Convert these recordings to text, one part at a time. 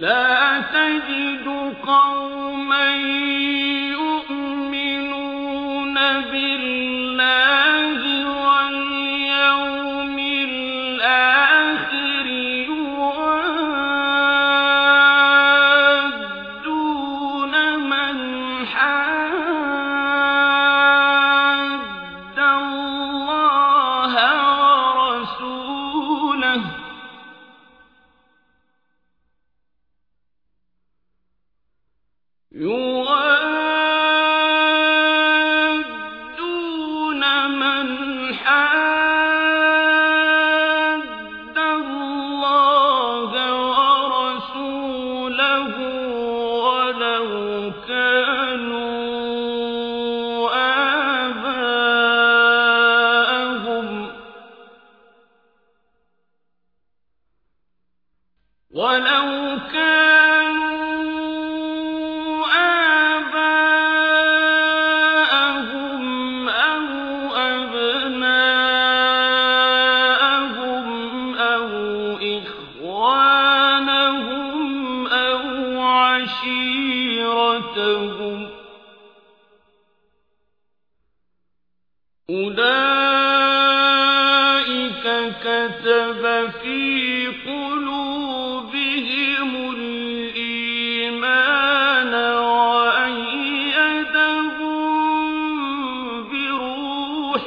لا تجد قوما يوم أولئك كتب في قلوبهم الإيمان وأيدهم بروح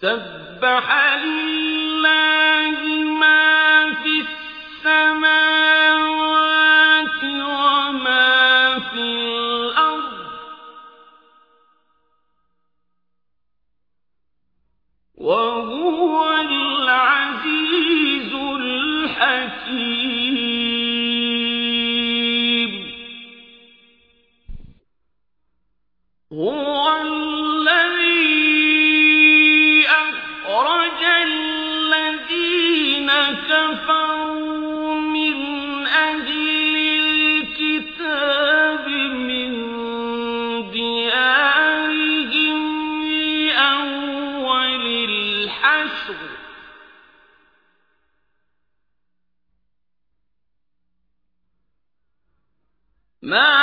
سبح لله ما في السماوات الحسر ما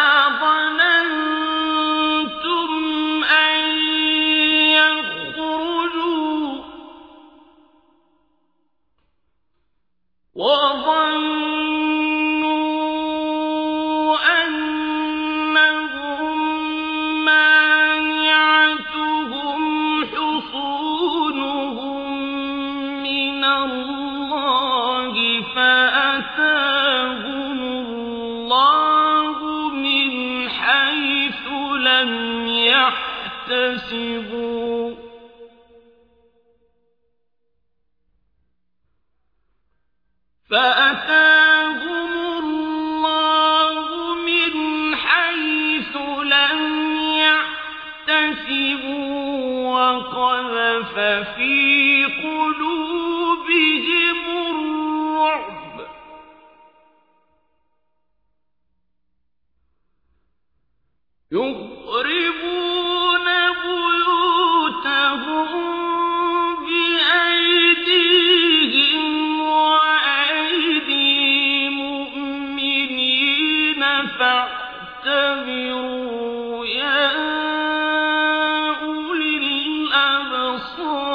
حاسبوا فأتاهم الله من حيث لم يحتسبوا وقذف في قلوبهم الرعب. يغفر رسول